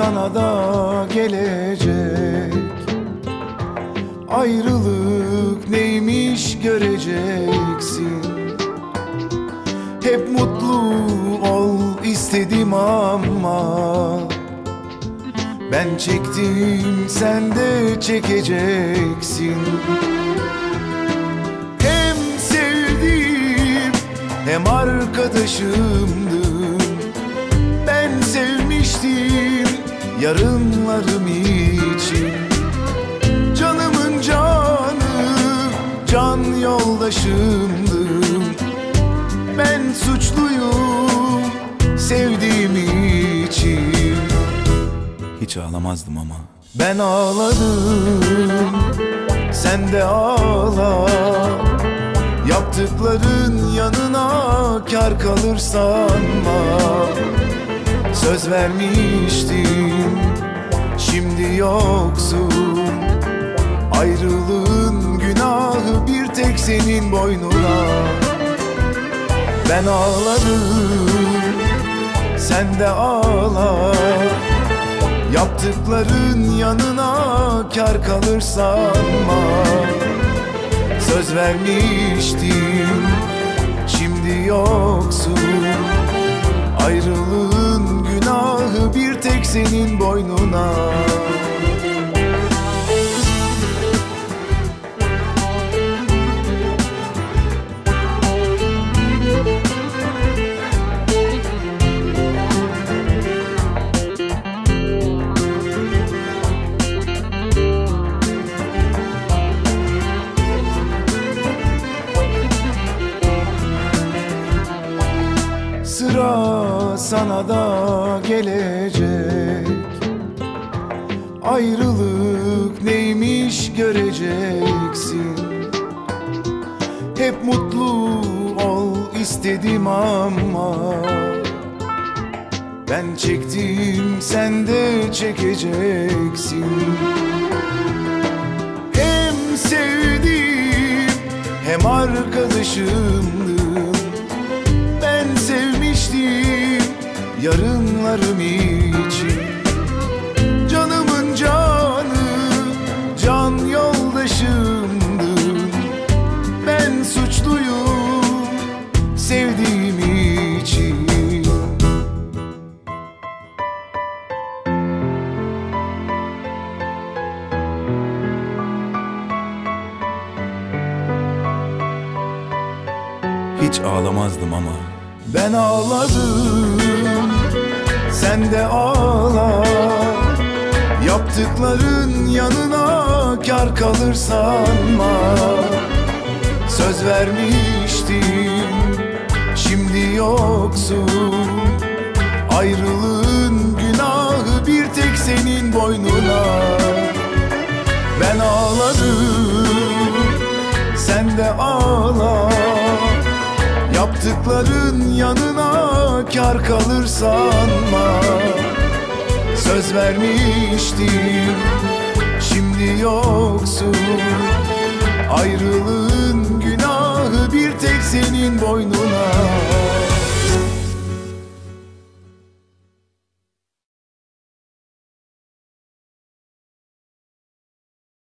sana da gelecek. Ayrılık neymiş göreceksin. Hep mutlu ol istedim ama Ben çektim sen de çekeceksin. Hem sevdim hem arkadaşımdın Ben sevmiştim yarınlarım için. Canımın canı can yoldaşımdım Ben suçluyum sevdiğim için. Hiç ağlamazdım ama. Ben ağladım sen de ağla. Yaptıkların yanına kar kalır sanma Söz vermiştim şimdi yoksun. Ayrılığın günahı bir tek senin boynuna. Ben ağladım sen de ağla. Yaptıkların yanına kar kalır sanma Söz vermiştim şimdi yoksun. Ayrılığın günahı bir tek senin boynuna Sıra sana da gelecek. Ayrılık neymiş göreceksin. Hep mutlu ol istedim ama Ben çektim sen de çekeceksin. Hem sevdim hem arkadaşımdın yarınlarım için. Canımın canı can yoldaşımdın Ben suçluyum sevdiğim için. Hiç ağlamazdım ama. Ben ağladım Yaptıkların yanına kar kalır sanma Söz vermiştim Şimdi yoksun. Ayrılığın günahı bir tek senin boynuna. Ben ağladım Sen de ağla. Yaptıkların yanına kar kalır sanma Söz vermiştim şimdi yoksun. Ayrılığın günahı bir tek senin boynuna